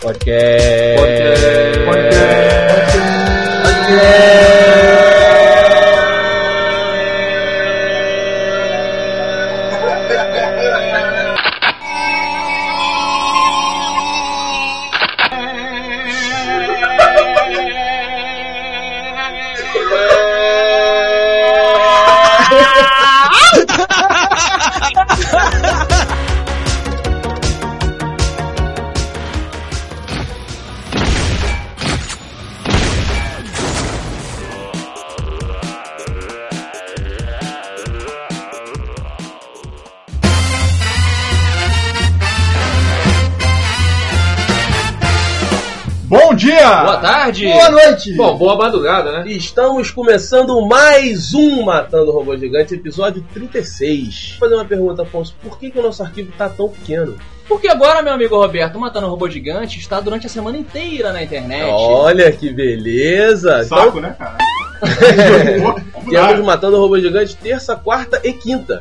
Podcast. Podcast. Bom tarde! Boa noite! Bom, boa madrugada, né? Estamos começando mais um Matando Robô Gigante, episódio 36. Vou fazer uma pergunta, Afonso. Por que, que o nosso arquivo tá tão pequeno? Porque agora, meu amigo Roberto, Matando Robô Gigante está durante a semana inteira na internet. Olha que beleza! Saco, né, cara? Temos Matando Robô Gigante terça, quarta e quinta.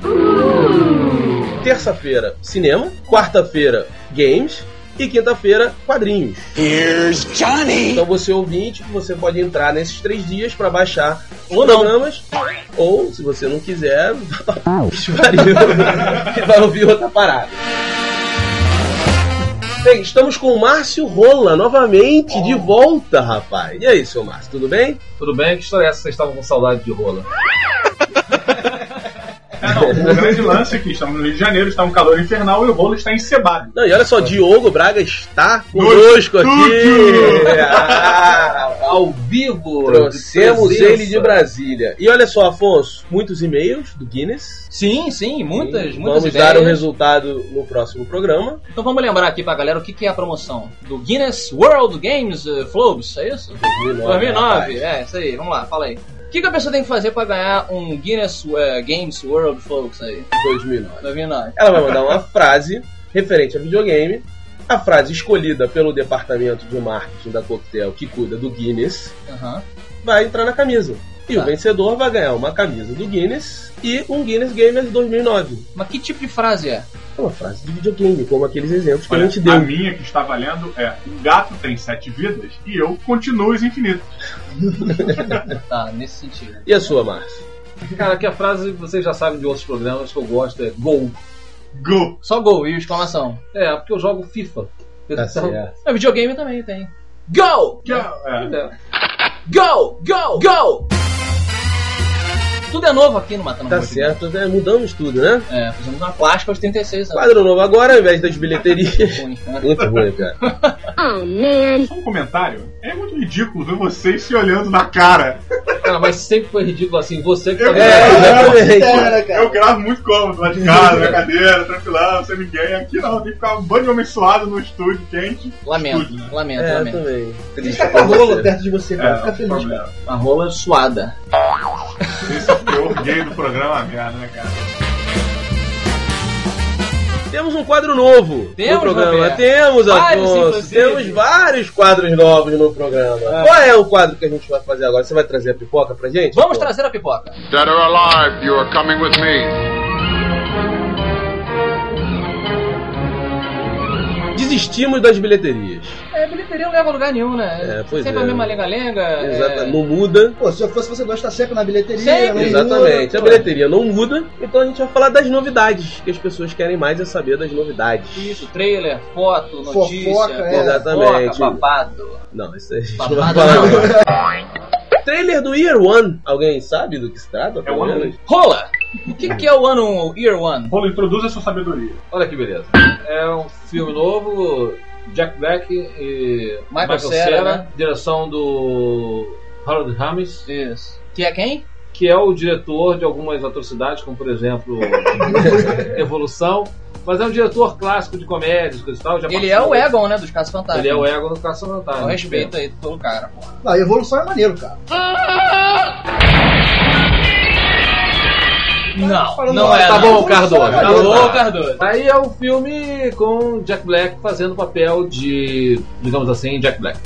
Terça-feira, cinema. Quarta-feira, games. E quinta-feira, quadrinhos. Here's Johnny! Então você ouvinte, você pode entrar nesses três dias para baixar Ou não. programas. Ou, se você não quiser, vai ouvir outra parada. Bem, estamos com o Márcio Rola novamente de volta, rapaz. E aí, seu Márcio, tudo bem? Tudo bem? Que história é essa? Vocês estavam com saudade de rola? É, não, o grande lance aqui, estamos no Rio de Janeiro, está um calor infernal e o rolo está encebado. Não, e olha só, Diogo Braga está conosco aqui. Ah, Ao vivo! trouxemos presença. ele de Brasília. E olha só, Afonso, muitos e-mails do Guinness. Sim, sim, muitas, Sim, muitas Vamos ideias. dar o resultado no próximo programa. Então vamos lembrar aqui pra galera o que, que é a promoção do Guinness World Games uh, Flobes, é isso? 2009, rapaz. é, isso aí, vamos lá, fala aí. O que, que a pessoa tem que fazer pra ganhar um Guinness uh, Games World Flobes aí? 2009. 2009. Ela vai mandar uma frase referente a videogame. A frase escolhida pelo departamento de marketing da Coquetel, que cuida do Guinness, vai entrar na camisa. E Tá. o vencedor vai ganhar uma camisa do Guinness e um Guinness Gamers 2009. Mas que tipo de frase é? É uma frase de videogame, como aqueles exemplos que Olha, a gente deu. a minha que está valendo é um gato tem sete vidas e eu continuo os infinitos. Tá, nesse sentido. E a sua, Márcio? Cara, que a frase vocês já sabem de outros programas que eu gosto é gol. Go! Só gol e exclamação. É, porque eu jogo FIFA. Tá Então, certo. É, videogame também tem. Go! Que é- é. é. Go! Go! Go! Tudo é novo aqui no Matando Tá certo, né? mudamos tudo, né? É, fizemos uma plástica aos 36 anos. Quadro novo agora, ao invés das bilheterias. Ruim? Muito ruim, cara. Só um comentário. É muito ridículo ver vocês se olhando na cara. Cara, mas sempre foi ridículo assim. Você que tá É, exatamente. Eu gravo muito cômodo lá de casa, na cadeira, tranquilão, sem ninguém. Aqui não, tem que ficar um bando de homem suado no estúdio quente. Lamento, Estúdio. lamento, É, eu lamento. também. Triste Fica com a rola perto de você, É, cara. não Fica tem feliz. problema. A rola suada. Esse é o pior gay do programa, merda, né, cara? Temos um quadro novo Temos, no programa. Roberto? Temos, Vários, Afonso. Temos vários quadros novos no programa. Qual é o quadro que a gente vai fazer agora? Você vai trazer a pipoca pra gente? Vamos Afonso? trazer a pipoca. Dead or alive, you are coming with me. Desistimos das bilheterias. Bilheteria não leva a lugar nenhum, né? É, pois Sempre é. a mesma lenga-lenga. Exata- é... Não muda. Pô, se eu fosse você gosta sempre na bilheteria. Sempre. Exatamente. muda, A bilheteria não muda, então a gente vai falar das novidades. Que as pessoas querem mais é saber das novidades. Isso, trailer, foto, notícia, Fofoca, é. Exatamente. fofoca, babado. Não, isso aí a gente não vai Babado falar. não. Trailer do Year One. Alguém sabe do que se trata? É o ano menos? Rola! O que, que é o ano Year One? Paulo, introduza a sua sabedoria. Olha que beleza. É um filme novo, Jack Black e Michael Cera, né? direção do Harold Ramis, Isso. Que é quem? que é o diretor de algumas atrocidades, como por exemplo Evolução, mas é um diretor clássico de comédias, coisa e tal. já Ele é o Egon, né? Dos Casos Fantásticos. Ele é o Egon do Caça Fantasma. Com respeito aí pelo cara, pô. Não, a evolução é maneiro, cara. Não, Falando não é. Tá não. bom, Cardoso. Tá Tá bom. Cardoso. Aí é um filme com Jack Black fazendo o papel de, digamos assim, Jack Black.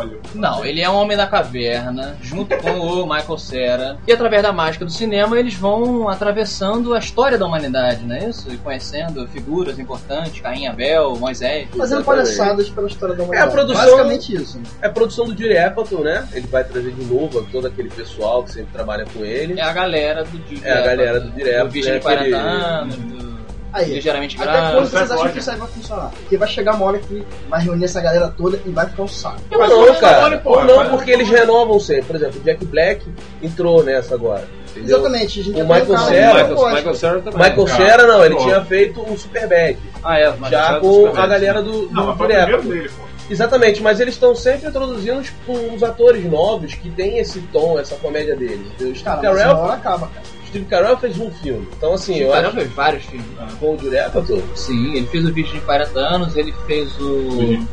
Olha. Não, ele é um homem da caverna, junto com o Michael Cera. E através da mágica do cinema, eles vão atravessando a história da humanidade, não é isso? E conhecendo figuras importantes, Caim, Abel, Moisés. Fazendo palhaçadas pela história da humanidade. produção- Basicamente isso. né? É a produção do Jury Apatow, né? Ele vai trazer de novo todo aquele pessoal que sempre trabalha com ele. É a galera do Judy É a galera do Jury Apatow, Do Virgem né? de 40 Aquele- anos, do Aí, ligeiramente até quando grávido. vocês acham que isso aí vai funcionar? Porque vai chegar uma hora que vai reunir essa galera toda e vai ficar um saco. Ou Mas não, cara. Ou não, porque eles renovam sempre. Por exemplo, o Jack Black entrou nessa agora. Entendeu? Exatamente, a gente O Michael tem um Cera- Michael, Cera também. Michael Cera não, ele pô. tinha feito um Superbad. Ah, é. Já Cera com a galera do, do Não, dele, pô. Exatamente, mas eles estão sempre introduzindo os, os atores novos que têm esse tom, essa comédia deles. O Steve Cara, hora acaba, cara. Steve Carell fez um filme. Então, assim, eu O cara acho fez vários filmes. com o Apatow, Sim, ele fez o Virgem de 40 anos, ele fez o.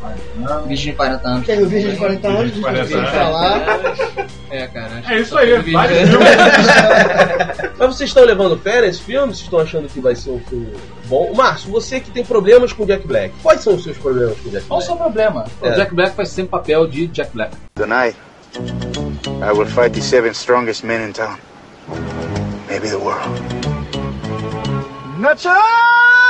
Virgem de 40 anos. Tem o Virgem de 40 anos, de tem que 40 falar. É, cara. É isso aí, vários filmes. Mas vocês estão levando fé nesse filme? Vocês estão achando que vai ser um filme bom? Márcio, você que tem problemas com o Jack Black, quais são os seus problemas com o Jack Qual o Black? seu problema? É. O Jack Black faz sempre papel de Jack Black. Tonight, I will fight the seven strongest men in town. Maybe the world. É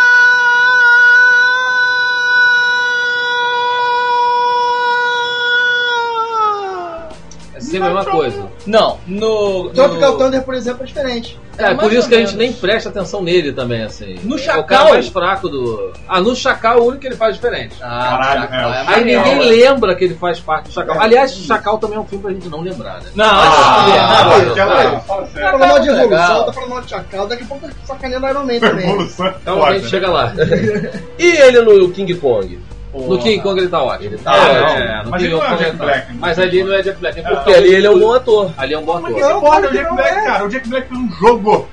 sempre a mesma coisa. Não, no. Tropical no... Thunder, por exemplo, é diferente. É, mais por isso que a gente menos. nem presta atenção nele também, assim. No É o Chacal- cara mais fraco do. Ah, no Chacal, o único que ele faz diferente. Ah, Caralho, Chacal é, é, Aí Chacal, ninguém é. lembra que ele faz parte do Chacal. Aliás, Chacal também é um filme pra gente não lembrar, né? Não, Ah, ah, não, não. fala Tá sério. falando mal de evolução, tá falando mal de Chacal, daqui a pouco tá sacaneando Iron Man também. Evolução é Então a gente chega lá. E ele no King Kong? No King Kong ele tá ótimo. Ele tá É, ótimo. é, no Mas King ele não é o Kong Jack tá- Black, né? Mas ali não é Jack Black. É Porque ali ele é um bom ator. Ali é um bom Mas ator. que Não, importa o Jack não Black, é. cara? O Jack Black fez um jogo.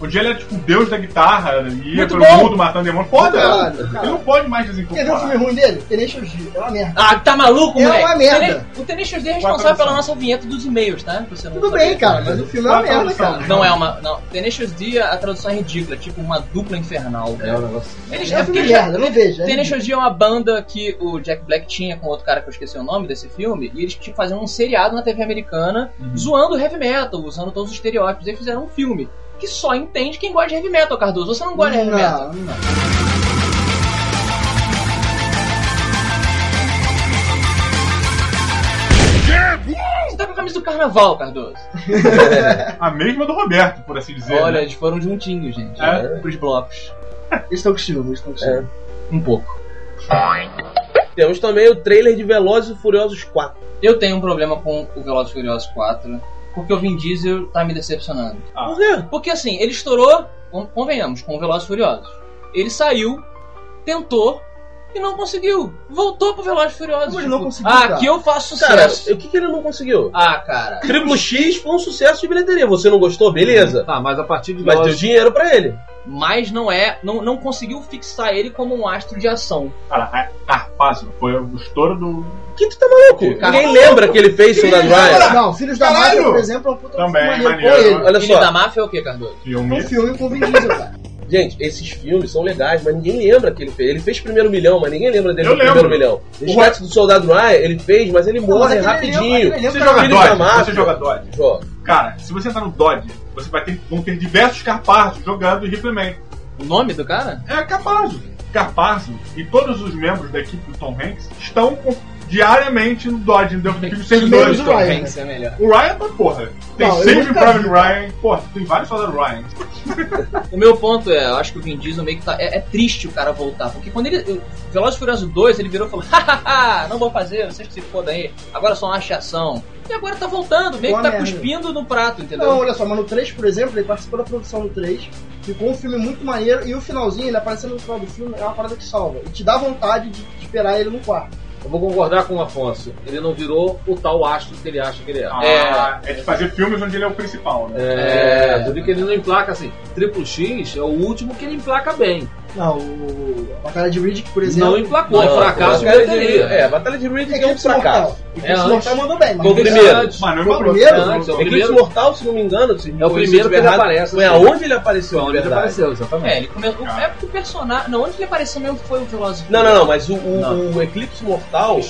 Onde ele é tipo o deus da guitarra, ia Muito pelo bom. mundo matando demônios. Foda! Caralho, Ele não pode mais Quer ver um filme desincorporar. ruim dele? Tenacious D. É uma merda. Ah, tá maluco, É moleque? uma merda. Tene- O Tenacious D é responsável pela nossa vinheta dos e-mails, tá? Você não Tudo sabia. bem, cara, mas o filme é uma Qual a merda, tradução? cara. Não é uma. Não. Tenacious D, a tradução é ridícula, é tipo uma dupla infernal. É um negócio. Eles, É é um filme eles- merda, não vejo. é Tenacious D é uma banda que o Jack Black tinha com outro cara que eu esqueci o nome desse filme, e eles tipo, faziam um seriado na TV americana zoando o heavy metal, usando todos os estereótipos, e eles fizeram um filme que só entende quem gosta de heavy metal, Cardoso. Você não gosta de heavy metal. Não, não. Você tá com a camisa do carnaval, Cardoso. A mesma do Roberto, por assim dizer. Olha, né? eles foram juntinhos, gente. É? Pros blocos. Eles estão com ciúme, eles estão com ciúme. Um pouco. Temos também o trailer de Velozes e Furiosos 4. Eu tenho um problema com o Velozes e Furiosos 4, porque o Vin Diesel tá me decepcionando. Ah. Por quê? Porque assim, ele estourou, con- convenhamos, com o Velozes e Furiosos. Ele saiu, tentou e não conseguiu. Voltou pro Velozes e Furiosos. Como ele não Tipo, conseguiu, Ah, cara? aqui eu faço Cara, sucesso. o que, que ele não conseguiu? Ah, cara. Triplo X foi um sucesso de bilheteria. Você não gostou? Beleza. Tá, mas a partir de Mas deu Velozes- dinheiro pra ele. Mas não é. Não, não conseguiu fixar ele como um astro de ação. Cara, é Carpazzo foi o estouro do. Que tu tá maluco? Cara, Ninguém lembra que ele fez Soldado Ryan. Não, Filhos da Caralho! Máfia, por exemplo, é um puta Também, filme maneiro? Olha só, da máfia é o que, Cardoso? É filme. um filme com o Vin Diesel, cara. Gente, esses filmes são legais, mas ninguém lembra que ele fez. Ele fez primeiro milhão, mas ninguém lembra dele Eu no primeiro milhão. Resgate do Soldado Ryan, ele fez, mas ele morre mas aquele rapidinho. elenco- aquele Você joga Dodge? Você joga Dodge? Joga. Cara, se você entrar no Dodge, você vai ter, vão ter diversos Carpazzo jogando Ripley Man. O nome do cara? É Carpazzo. Carpazzo e todos os membros da equipe do Tom Hanks estão com- diariamente no Dodge, no filme Menos servidores. o Tom. Ryan. Hanks é melhor. O Ryan tá porra. Tem Não, nunca Private vi. Ryan. Porra, tem vários soldados Ryan. O meu ponto é, eu acho que o Vin Diesel meio que tá. É, é triste o cara voltar. Porque quando ele. o Velozes e Furiosos 2, ele virou e falou: hahaha, não vou fazer, vocês que se fodam aí. Agora só uma achação. E agora tá voltando, meio que Boa tá merda. cuspindo no prato, entendeu? Não, olha só, mas no 3, por exemplo, ele participou da produção do 3, ficou um filme muito maneiro, e o finalzinho, ele aparecendo no final do filme, é uma parada que salva. E te dá vontade de esperar ele no quarto. Eu vou concordar com o Afonso. Ele não virou o tal astro que ele acha que ele é. Ah, é de fazer filmes onde ele é o principal, né? É, tu viu que ele não emplaca assim. Triple X é o último que ele emplaca bem. Não, o a Batalha de Riddick, por exemplo. Não emplacou, é Não, fracasso de a Batalha de bilheteria. É, a Batalha de Riddick é um Eclipse Mortal. fracasso. Eclipse É Mortal mandou bem, mas Foi o primeiro. Antes. Mano, Foi o primeiro? Antes, é o Eclipse primeiro. Mortal, se não me engano, se É o primeiro que ele aparece, Foi aonde ele apareceu, onde de ele apareceu, exatamente. É, ele começou. É porque o personagem. Não, onde ele apareceu mesmo foi o Velozes Não, não, não, mas o, Não. o, o Eclipse Mortal,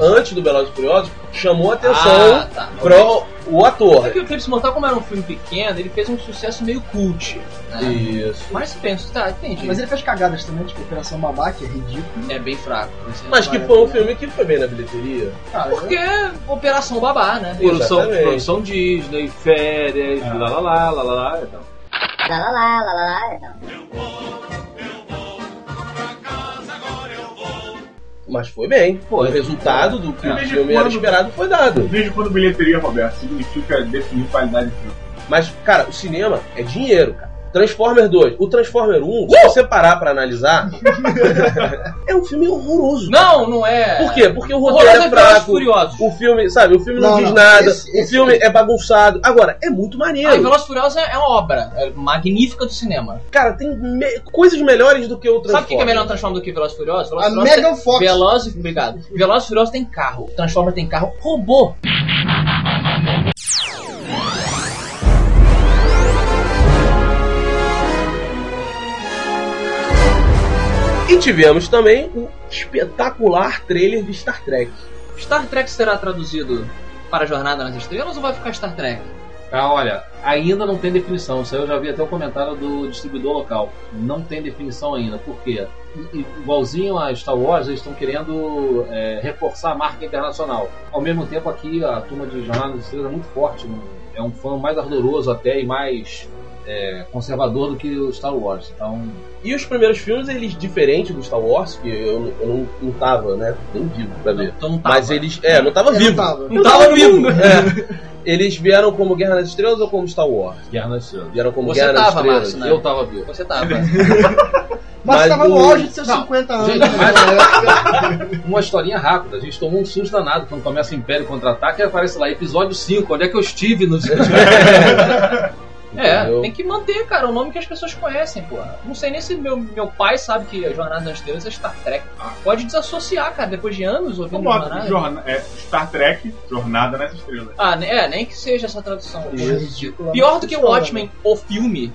antes do Velozes Furiosos, chamou Ah, atenção tá. pro o ator. É que o Eclipse Mortal, como era um filme pequeno, ele fez um sucesso meio cult. Né? Isso. Mas penso, tá, entendi. Mas ele fez cagadas também, tipo Operação Babá, que é ridículo. É bem fraco. Mas que é- foi um filme que foi bem na bilheteria. Cara, Porque é Operação Babá, né? Produção, produção Disney, férias, Ah. lá lá lá, lá lá lá. Então. Lá, lá, lá, lá, lá, lá, então. Mas foi bem. o resultado do que o Desde filme era esperado foi dado. Desde quando bilheteria, Roberto, significa definir qualidade de filme. Mas, cara, o cinema é dinheiro, cara. Transformer 2. O Transformer 1, se você parar pra analisar, é um filme horroroso. Não, não é. Por quê? Porque o Horroroso roteiro é é Velozes e fraco. Furiosos. O filme, sabe, o filme não, Não, diz não, nada. esse- o esse filme é bagunçado. Agora, é muito maneiro. Ah, e Velozes e Furiosos é é uma obra é magnífica do cinema. Cara, tem me- coisas melhores do que o Transformer. Sabe o que que é melhor no Transformer do que Velozes e Furiosos? Velozes A e Furiosos Megan tem- Fox. Velozes, obrigado. Velozes e Furiosos tem carro. Transformer tem carro robô. E tivemos também o espetacular trailer de Star Trek. Star Trek será traduzido para Jornada nas Estrelas ou vai ficar Star Trek? Ah, olha, ainda não tem definição. Isso aí eu já vi até o comentário do distribuidor local. Não tem definição ainda. Por quê? Igualzinho a Star Wars, eles estão querendo é, reforçar a marca internacional. Ao mesmo tempo, aqui a turma de Jornada nas Estrelas é muito forte. né? É um fã mais ardoroso até e mais é, conservador do que o Star Wars. Então, E os primeiros filmes, eles, diferente do Star Wars, que eu, eu não, não tava, né, nem vivo pra ver. Então não tava. Mas eles, é, não tava Eu vivo. não tava. Não tava vivo. É. Eles vieram como Guerra nas Estrelas ou como Star Wars? Guerra nas Estrelas. Vieram como Você Guerra nas tava, Estrelas. Márcio, né? Eu tava vivo. Você tava. Mas, Mas tava no auge de seus Não, 50 anos. Gente, mas- uma historinha rápida. A gente tomou um susto danado quando começa o Império Contra-Ataque e aparece lá, episódio 5, onde é que eu estive nos É, Entendeu? tem que manter, cara, o nome que as pessoas conhecem, porra. Não sei nem se meu, meu pai sabe que a Jornada nas Estrelas é Star Trek. Pode desassociar, cara, depois de anos ouvindo bota Jornada. jorna- é, Star Trek, Jornada nas Estrelas. Ah, ne- é, nem que seja essa tradução. Ridículo. Pior do que o Watchmen, o filme,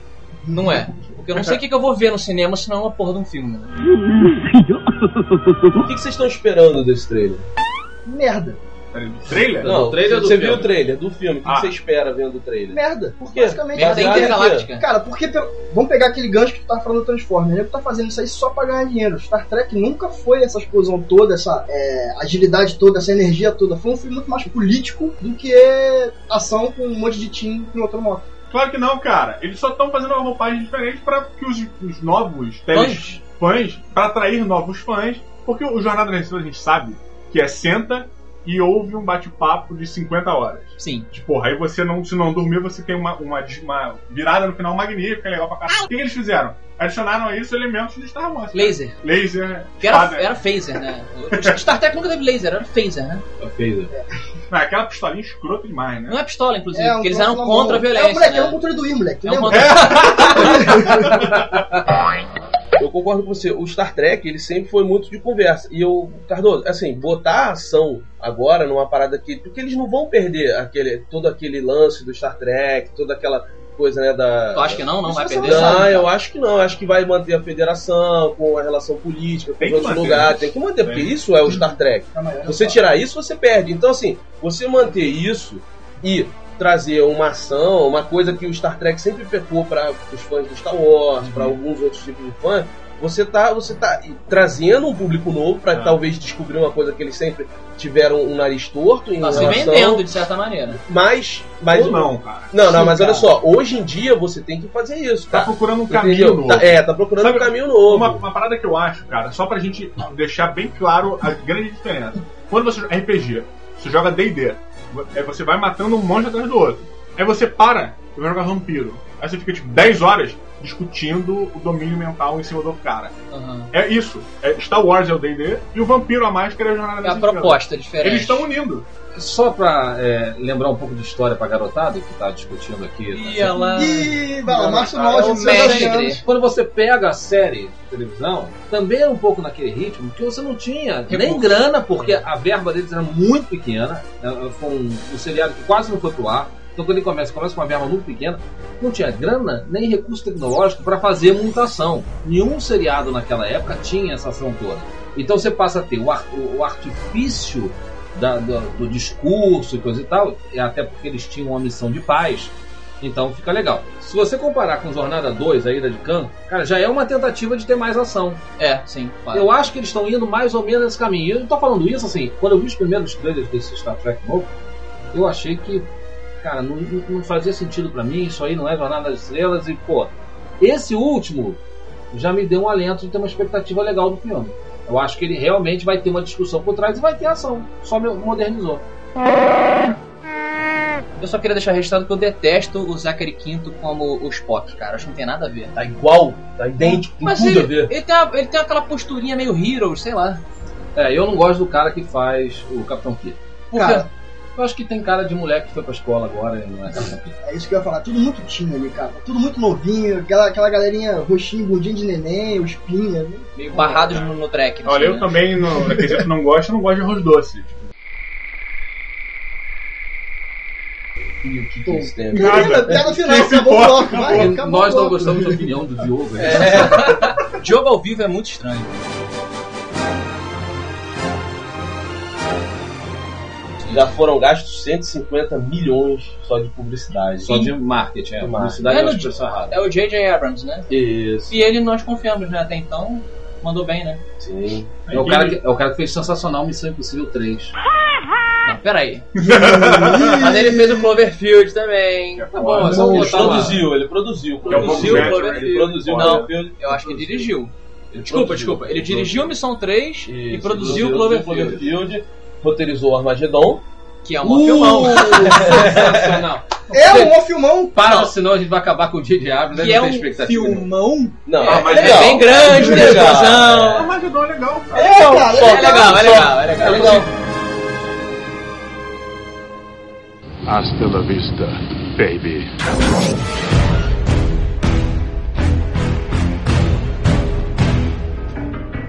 não é. Porque eu não sei o que, que eu vou ver no cinema se não é uma porra de um filme. né? O que, que vocês estão esperando desse trailer? Merda. Peraí, do Trailer? Não, o trailer do você filme. viu o trailer do filme. O que, Ah. que você espera vendo o trailer? Merda. Por quê? Basicamente, Merda quê? intergaláctica. Cara, porque pelo- vamos pegar aquele gancho que tu tá falando do Transformer. Ele tá fazendo isso aí só pra ganhar dinheiro. Star Trek nunca foi essa explosão toda, essa é, agilidade toda, essa energia toda. Foi um filme muito mais político do que ação com um monte de time pilotando moto. Claro que não, cara. Eles só estão fazendo uma roupagem diferente para que os, os novos teles- fãs, para atrair novos fãs, porque o Jornada nas Estrelas a gente sabe que é senta e ouve um bate-papo de 50 horas. Sim. Tipo, porra, aí você não, se não dormir, você tem uma, uma, uma virada no final magnífica, legal pra caralho. O que, que eles fizeram? Adicionaram a isso elementos de Star Wars. Laser. Laser, Que era, era phaser, né? O Star Trek nunca teve laser, era phaser, né? Não, é aquela pistolinha escrota demais, né? Não é pistola, inclusive, um porque eles eram contra a. É violência. moleque, é o né? controle do I, moleque. Tu É um lembra? Eu concordo com você. O Star Trek, ele sempre foi muito de conversa. E eu, Cardoso, assim, botar a ação agora numa parada que. Porque eles não vão perder aquele, todo aquele lance do Star Trek, toda aquela coisa, né, da. Tu acha que não? Não vai você perder? não Não, sabe, eu acho que não. Eu acho que vai manter a federação com a relação política, com Tem outros lugares. né? Tem que manter, porque Tem. isso é o Star Trek. Aí, olha Você tirar isso, você perde. Então, assim, você manter isso e trazer uma ação, uma coisa que o Star Trek sempre pecou para os fãs do Star Wars, para Uhum. alguns outros tipos de fãs, você tá, você tá trazendo um público novo para Ah. talvez descobrir uma coisa que eles sempre tiveram um nariz torto em Tá se relação, vendendo, de certa maneira. mas, mas Ou não, cara. não, não, Sim, mas cara. olha só, hoje em dia você tem que fazer isso, Tá cara. procurando um caminho Entendeu? novo. Tá- é, tá procurando Sabe, um caminho novo. Uma, uma parada que eu acho, cara, só pra gente deixar bem claro a grande diferença. Quando você joga RPG, você joga D&D, é, você vai matando um monstro atrás do outro. Aí você para e vai jogar vampiro. Aí você fica tipo 10 horas discutindo o domínio mental em cima do cara. Aham. É isso. É Star Wars é o D&D e o Vampiro a Máscara é a Jornada É das a proposta diferente. Eles estão unindo. Só pra é, lembrar um pouco de história pra garotada que tá discutindo aqui. E tá? ela. Ih, Márcio Norte, é anos. Quando você pega a série de televisão, também é um pouco naquele ritmo que você não tinha nem grana, porque a verba deles era muito pequena. É, Foi um, um seriado que quase não foi pro ar. Então quando ele começa, começa com uma verba muito pequena, não tinha grana nem recurso tecnológico para fazer mutação. Nenhum seriado naquela época tinha essa ação toda. Então você passa a ter o, ar- o- artifício da- do, do discurso e coisa e tal, até porque eles tinham uma missão de paz. Então fica legal. Se você comparar com Jornada 2, a Ida de Khan, cara, já é uma tentativa de ter mais ação. É, sim. claro. Eu acho que eles estão indo mais ou menos nesse caminho. Eu tô falando isso assim, quando eu vi os primeiros trailers desse Star Trek novo, eu achei que, cara, não, não- fazia sentido pra mim, isso aí não é Jornada das Estrelas e, pô, esse último já me deu um alento de ter uma expectativa legal do filme. Eu acho que ele realmente vai ter uma discussão por trás e vai ter ação. Só me- modernizou. Eu só queria deixar registrado que eu detesto o Zachary Quinto como o Spock, cara. Acho que não tem nada a ver. Tá igual, tá idêntico, tem Mas tudo ele, a ver. ele, tem a- ele tem aquela posturinha meio Heroes, sei lá. É, eu não gosto do cara que faz o Capitão Kirk. Cara? Eu acho que tem cara de moleque que foi pra escola agora e não é. É isso que eu ia falar, tudo muito tinha ali, cara. Tudo muito novinho, aquela, aquela galerinha roxinho, bundinho de neném, os pinhas. né? Meio barrados no, no track. Olha, eu né? também, no, na quesito não gosto, eu não gosto de arroz doce. E o que, que isso tem? Nada. Menina, piada final, acabou o bloco, vai, acabou. Nós não gostamos da opinião do Diogo. né? Diogo ao vivo é muito estranho. Já foram gastos 150 milhões só de publicidade. Só de marketing, é. De Publicidade É é no- uma expressão errada. É o J.J. Abrams, né? Isso, E ele nós confiamos, né? Até então, mandou bem, né? sim. É o, cara que, é o cara que fez sensacional Missão Impossível 3. Não, peraí. Mas ele fez o Cloverfield também. Tá bom, Ele é Ele produziu, ele produziu. É Produziu o médio, Ele Cloverfield. produziu o Não, Cloverfield. eu acho que ele dirigiu. Ele Desculpa, produziu. desculpa. Ele dirigiu Missão 3 e Isso, produziu o Cloverfield. Cloverfield, roteirizou o Armagedon. Que é um mó filmão. Sensacional. É um bom filmão. Para, Não. senão a gente vai acabar com o J.J. Abrams. Que né? é Não tem um expectativa filmão. Não, Ah, mas É legal. bem grande, tem Legal. O explosão. Armagedon é legal, cara. É, cara, só- É legal, é legal, é legal. É legal. Hasta la vista, baby.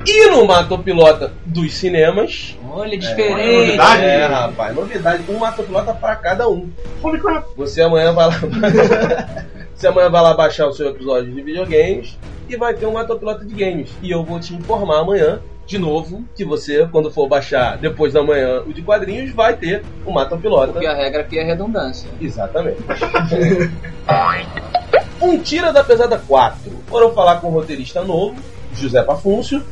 E no Matopilota dos cinemas. Olha, É diferente. novidade. É, rapaz, novidade. Um Matopilota pra cada um. Você amanhã vai lá. Você amanhã vai lá baixar o seu episódio de videogames e vai ter um Matopilota de games. E eu vou te informar amanhã, de novo, que você, quando for baixar depois da manhã o de quadrinhos, vai ter o Matopilota. Porque a regra aqui é redundância. Exatamente. um Tira da Pesada 4. Foram falar com o roteirista novo, José Pafúncio,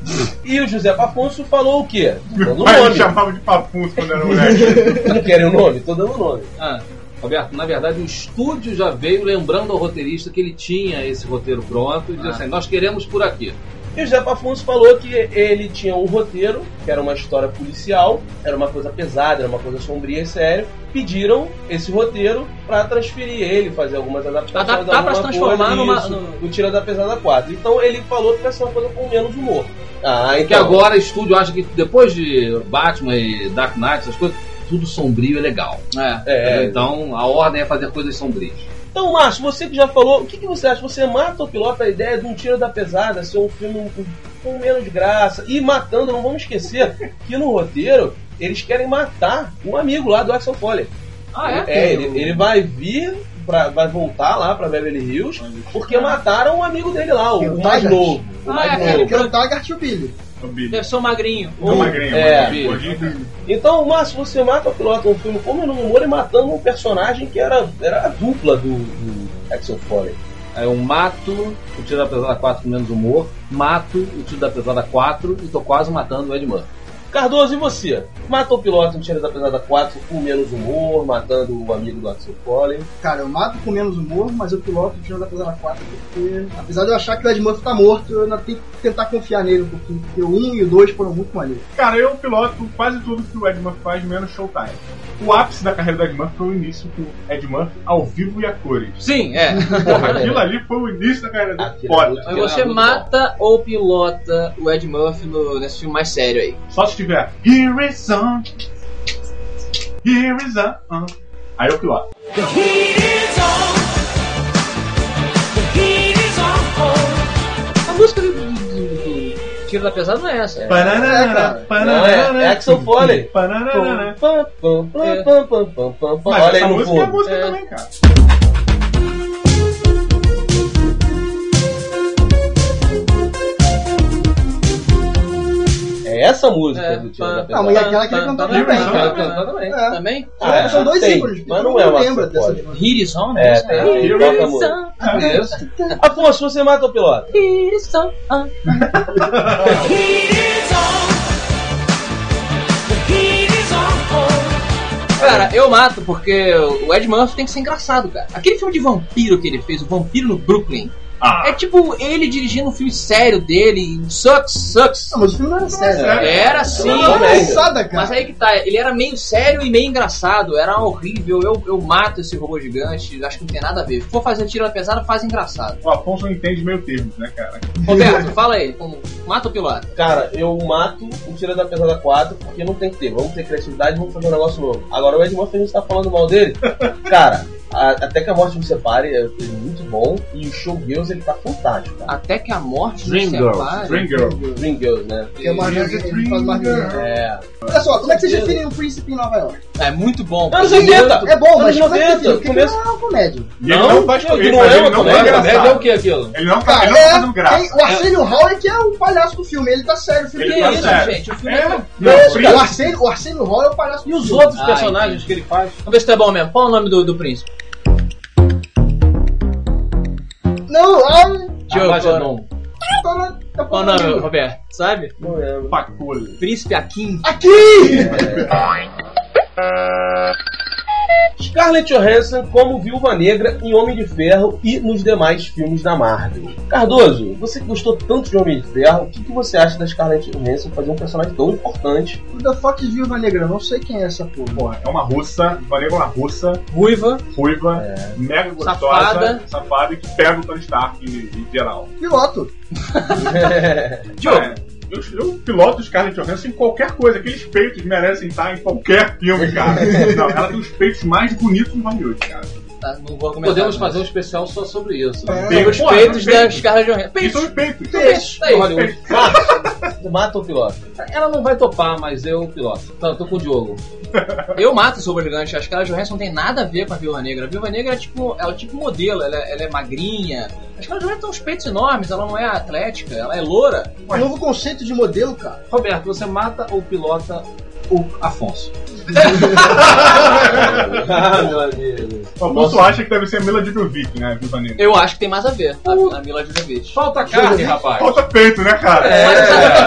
e o José Pafúncio falou o quê? Dando nome. chamava de papunço quando era moleque. Não querem o nome? Tô dando o nome. Ah, Roberto, na verdade o estúdio já veio lembrando ao roteirista que ele tinha esse roteiro pronto e disse Ah. assim, nós queremos por aqui. E o José Pafunso falou que ele tinha um roteiro, que era uma história policial, era uma coisa pesada, era uma coisa sombria e séria. Pediram esse roteiro pra transferir ele, fazer algumas adaptações. Adaptar pra se transformar coisa, numa- isso, no- no Tira da Pesada 4. Então ele falou que vai ser uma coisa com menos humor. Ah, Porque então. agora o estúdio acha que depois de Batman e Dark Knight, essas coisas, tudo sombrio é legal. É. É, Então a ordem é fazer coisas sombrias. Então, Márcio, você que já falou, o que, que você acha? Você mata ou pilota a ideia de um tiro da pesada ser um filme com, com menos graça? E matando, não vamos esquecer que no roteiro eles querem matar um amigo lá do Axel Foley. Ah, é? É, ele, ele vai vir, pra, vai voltar lá pra Beverly Hills, porque mataram um amigo dele lá, o, E o o mais novo. O Ah, mais é, novo. Porque o Taggart e o Billy. O. Deve ser o magrinho. Não magrinho, É. mas gordinho. Então, Márcio, você mata o piloto um filme como no humor e matando um personagem que era, era a dupla do, do Axel Foley. Aí eu mato o Tiro da Pesada 4 com menos humor, mato o Tiro da Pesada 4 e tô quase matando o Ed Murphy. Cardoso, e você? mata o piloto no Tira da Pesada 4 com menos humor, matando o amigo do Axel Foley. Cara, eu mato com menos humor, mas eu piloto o Tiro da Pesada 4 porque, apesar de eu achar que o Ed Murphy tá morto, eu ainda tenho que tentar confiar nele um pouquinho, porque o 1 e o 2 foram muito maneiros. Cara, eu piloto quase tudo que o Ed Murphy faz, menos Showtime. O ápice da carreira do Ed Murphy foi o início com o Ed Murphy ao vivo e a cores. Sim, é. Porra, aquilo ali foi o início da carreira dele. Foda. Mas você mata ou pilota o Ed Murphy no- nesse filme mais sério aí. Só se tiver Here is on. Here is on. Aí eu piloto. A Tiro da Pesada não é essa. É. Pararara, Não, é, é Axel Foley. É. Mas Olha aí no música é a fundo. música É. também, cara. É essa música É, do Tira da Não, Pesada. mas e aquela que ele cantou também, também. É. Também? Ah, é, São dois ícones, mas não é uma lembra dessa. Hit is on? É, tem. Hit is on. Afonso, você mata o piloto? Hit is on. Ah. Cara, eu mato porque o Ed Murphy tem que ser engraçado, cara. Aquele filme de vampiro que ele fez, o Vampiro no Brooklyn, Ah, é tipo ele dirigindo um filme sério dele, sucks, sucks. Não, mas o filme não era sério. É. Era sim. Não era comédia. engraçada, cara. Mas aí que tá, ele era meio sério e meio engraçado, era horrível. Eu, eu mato esse robô gigante, acho que não tem nada a ver. Se for fazer tiro da pesada, faz engraçado. o Afonso não entende meio termos, né, cara? Roberto, fala aí, como- mata o piloto. Cara, eu mato o Tira da Pesada 4 porque não tem que ter. Vamos ter criatividade, vamos fazer um negócio novo. Agora o Ed Murphy a gente tá falando mal dele. Cara, a- até que a morte me separe é, é muito bom. E o Showgirls ele tá fantástico, cara. Até que a morte Dream Girls, separe. Dream Girl. Dream Girls, né? Que é uma uma É. Olha só, como é que vocês definem um príncipe em Nova York? É muito bom. Anos 80! É bom, mas como é que 90, define? Porque começo- não é uma comédia. E ele Não, não faz que ele, não é uma não comédia, Comédia é o que aquilo? Ele não tá, ele não tá é, fazendo graça. o Arsenio Hall é que é o palhaço do filme. Ele tá sério, o filme Ele Que tá isso, gente? O filme É. é... Não, Não, o Arsenio, o Hall é o palhaço E do os filme. outros Ah, personagens que ele faz? Vamos ver se tá bom mesmo. Qual é o nome do príncipe? Não, na- tá Qual é o nome, Roberto? Sabe? Não lembro. Pacole. Príncipe Akin. Aqui! Scarlett Johansson como Viúva Negra em Homem de Ferro e nos demais filmes da Marvel. Cardoso, você que gostou tanto de Homem de Ferro, o que, que você acha da Scarlett Johansson fazer um personagem tão importante? O da Fox Viúva Negra, não sei quem é essa porra. Porra, é uma russa, uma negra uma russa, Ruiva. ruiva, mega gostosa, Safada. safada, e que pega o Tony Stark em, em geral. Piloto. Diogo. Eu, eu piloto Scarlett Johansson em qualquer coisa. Aqueles peitos merecem estar em qualquer filme, cara. Não, ela tem os peitos mais bonitos do Hollywood, cara. Tá, não vou comentar. Podemos fazer um especial só sobre isso. né? É. Tem os Porra, peitos da peitos. Scarlett Johansson. E Peitos. são os peitos. Peitos. Tá aí. Mata o piloto. Ela não vai topar, mas eu piloto. Então, eu tô com o Diogo. Eu mato o Sober Gigante. A Scarlett Johansson não tem nada a ver com a Viúva Negra. A Viúva Negra é tipo, ela é tipo modelo. Ela, é- ela é magrinha. A Scarlett Johansson tem uns peitos enormes. Ela não é atlética. Ela é loura. Um novo conceito de modelo, cara. Roberto, você mata ou pilota o Afonso? Ah, meu amigo. O acha que deve ser a Mila Jovovich, né, Viva Negra. Eu acho que tem mais a ver. A, a Mila Jovovich. Falta carne, rapaz. Falta peito, né, cara?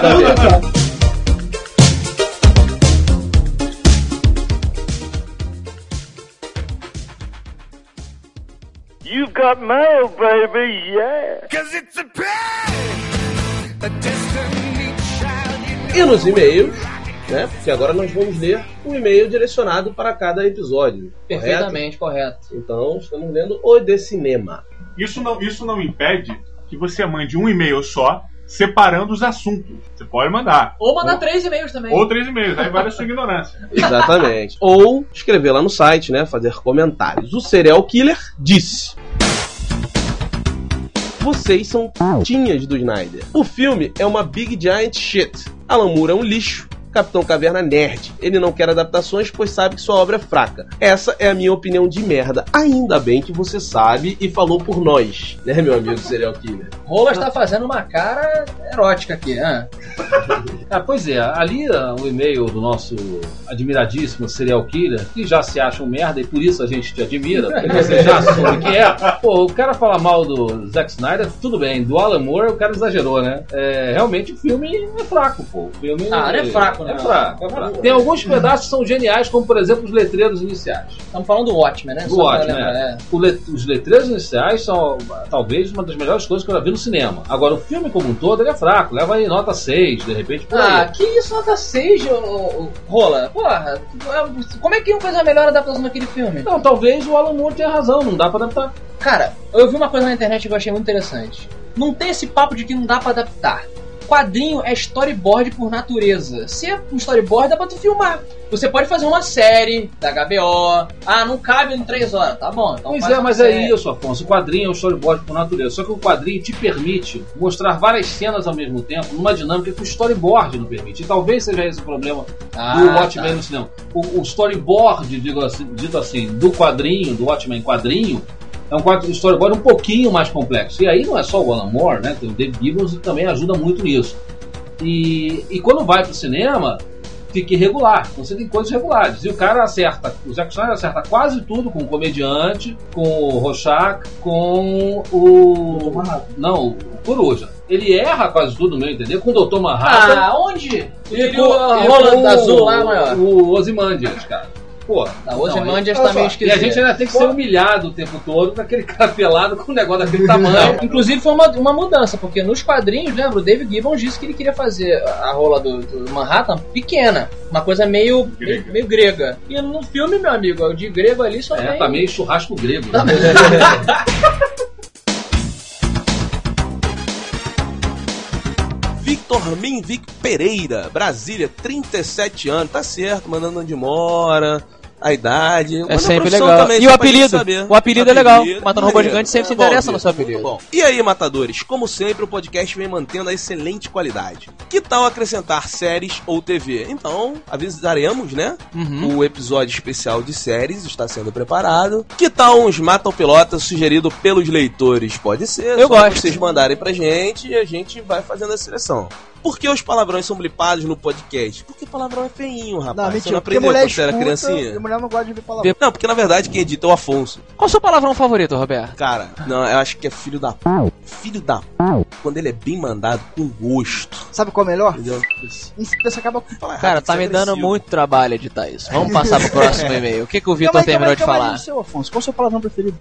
Tudo, cara. You've got mail, baby, yeah. E nos e-mails, né? Porque agora nós vamos ler um e-mail direcionado para cada episódio. correto? Perfeitamente correto. Então estamos lendo o de cinema. Isso não, isso não impede que você mande um e-mail só, separando os assuntos. Você pode mandar. Ou mandar três e-mails também. Ou três e-mails, aí vai da sua ignorância. Exatamente. Ou escrever lá no site, né? Fazer comentários. O serial killer disse. Vocês são putinhas do Snyder. O filme é uma big giant shit. Alan Moore é um lixo. Capitão Caverna nerd. Ele não quer adaptações, pois sabe que sua obra é fraca. Essa é a minha opinião de merda. Ainda bem que você sabe e falou por nós, né, meu amigo serial killer? Rola está fazendo uma cara erótica aqui, né? Ah, pois é, ali ah, o e-mail do nosso admiradíssimo serial killer, que já se acha um merda e por isso a gente te admira, porque você já sabe que é. Pô, o cara fala mal do Zack Snyder, tudo bem, do Alan Moore o cara exagerou, né? É, realmente o filme é fraco, pô. O filme Ah, não é fraco fraco, né? É fraco, é fraco. Tem alguns pedaços que são geniais, como por exemplo os letreiros iniciais. Estamos falando do Watchmen, né? Do Só Watchmen, lembrar, é. é. Os letreiros iniciais são talvez uma das melhores coisas que eu já vi no cinema. Agora, o filme como um todo ele é fraco, leva aí nota 6, de repente por Ah, que isso, nota 6, ô, ô, Rola? Porra, como é que iam fazer a melhor adaptação naquele filme? Então, talvez o Alan Moore tenha razão, não dá pra adaptar. Cara, eu vi uma coisa na internet que eu achei muito interessante. Não tem esse papo de que não dá pra adaptar. Quadrinho é storyboard por natureza. Se é um storyboard, dá pra tu filmar. Você pode fazer uma série da HBO. Ah, não cabe em 3 horas. Tá bom, então Pois é, mas série. é isso, Afonso. O quadrinho é um storyboard por natureza. Só que o quadrinho te permite mostrar várias cenas ao mesmo tempo, numa dinâmica que o storyboard não permite. E talvez seja esse o problema Ah, do Watchmen tá. no cinema. O, o storyboard, digo assim, dito assim, do quadrinho, do Watchmen quadrinho, é um quadro- storyboard um pouquinho mais complexo. E aí não é só o Alan Moore, né? Tem o Dave Gibbons que também ajuda muito nisso. E, e quando vai pro cinema, fica irregular. Você tem coisas regulares. E o cara acerta, o Zack Snyder acerta quase tudo com o comediante, com o Rorschach, com o. Não, o Coruja. Ele erra quase tudo, meu entender, com o Dr. Manhattan. Ah, onde? E E com, o rola com azul lá, maior. O Ozymandias, cara. Pô. A Ozymandias olha tá meio só, E esquisito. a gente ainda tem que ser humilhado o tempo todo com aquele cara pelado com um negócio daquele tamanho. Não, inclusive foi uma, uma mudança, porque nos quadrinhos, lembra, o David Gibbons disse que ele queria fazer a rola do, do Manhattan pequena, uma coisa meio Grega. meio, meio grega. E no filme, meu amigo, o de grego ali só É, tem... tá meio churrasco grego. Tá né? Victor Minvic Pereira, Brasília, 37 anos, tá certo, mandando onde mora, a idade. É sempre legal. também, E o apelido? O apelido é legal. Apelido, Matando robô gigante sempre se bom, interessa no seu apelido. muito bom. E aí, matadores, como sempre, o podcast vem mantendo a excelente qualidade. Que tal acrescentar séries ou TV? Então, avisaremos, né? Uhum. O episódio especial de séries está sendo preparado. Que tal uns Mata o Pelota sugerido pelos leitores? Pode ser. Eu gosto. vocês mandarem pra gente e a gente vai fazendo a seleção. Por que os palavrões são blipados no podcast? Porque palavrão é feinho, rapaz. Não, Você mentira. não Porque aprendeu mulher quando você era criancinha? e mulher não gosta de ver palavrão. Não, porque na verdade quem edita é o Afonso. Qual o seu palavrão favorito, Roberto? Cara, não, eu acho que é filho da p. Filho da p. Quando ele é bem mandado, com gosto. Sabe qual é o melhor? Entendeu? Você acaba com Falar Cara, tem tá me ser dando muito trabalho editar isso. Vamos passar pro próximo e-mail. O que, que o Vitor terminou aí, de aí, falar? seu Afonso, qual é o seu palavrão preferido?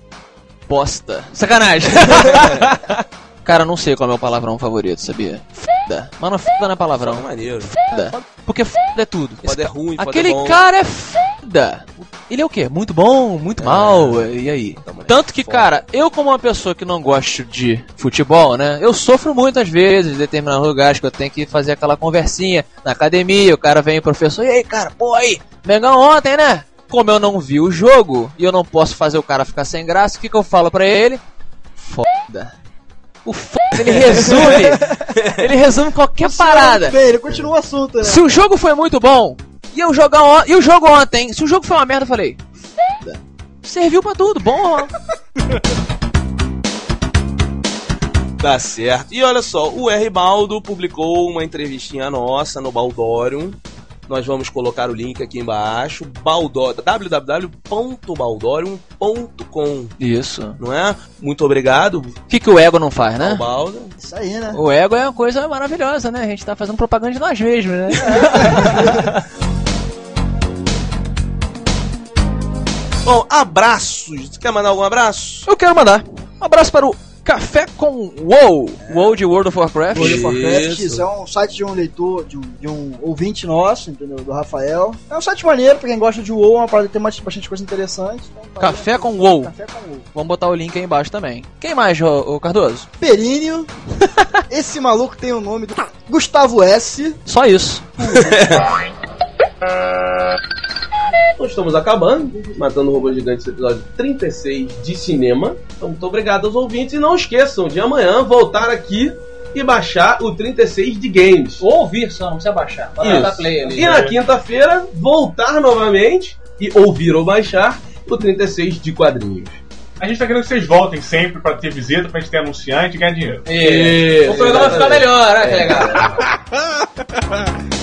Bosta. Sacanagem. Cara, eu não sei qual é o meu palavrão favorito, sabia? Foda. Mano, foda não é palavrão. maneiro. Foda. Porque foda é tudo. Pode é ruim, pode Aquele é cara é foda. Ele é o quê? Muito bom, muito mal. E aí? Tá, Tanto que, foda. cara, eu como uma pessoa que não gosto de futebol, né? Eu sofro muitas vezes em determinados lugares que eu tenho que fazer aquela conversinha na academia, o cara vem o professor, e aí, cara, pô aí, Mengão ontem, né? Como eu não vi o jogo e eu não posso fazer o cara ficar sem graça, o que, que eu falo pra ele? Foda. O foda, ele resume. ele resume qualquer parada. Bem, ele continua o assunto, né? Se o jogo foi muito bom, e eu jogar on... e o jogo ontem, se o jogo foi uma merda, eu falei. Serviu pra tudo, bom. Tá certo. E olha só, o R. Baldo publicou uma entrevistinha nossa no Baldorium. Nós vamos colocar o link aqui embaixo. Baldor, www.baldorium.com, Isso. não é? Muito obrigado, O que, que o ego não faz, né? Baldo. Isso aí, né? O ego é uma coisa maravilhosa, né? A gente tá fazendo propaganda de nós mesmos, né? Bom, abraços. Você quer mandar algum abraço? Eu quero mandar um abraço para o Café com WoW. WoW de World of Warcraft. World of Warcraft, Isso. é um site de um leitor, de um, de um ouvinte nosso, entendeu? Do Rafael. É um site maneiro pra quem gosta de WoW, é uma parada que tem bastante, bastante coisa interessante. Então, tá Café aí. com WoW. Café com WoW. Vamos botar o link aí embaixo também. Quem mais, ô, ô Cardoso? Períneo. Esse maluco tem o nome do Gustavo S. Só isso. Então estamos acabando, Matando o Robô Gigante, esse episódio 36 de cinema. Então, muito obrigado aos ouvintes. E não esqueçam de amanhã voltar aqui e baixar o 36 de games. Ou ouvir só, não precisa baixar. Para dar play ali. E na quinta-feira, voltar novamente e ouvir ou baixar o 36 de quadrinhos. A gente tá querendo que vocês voltem sempre pra ter visita, pra gente ter anunciante e ganhar dinheiro. O programa vai ficar melhor, né? Que legal.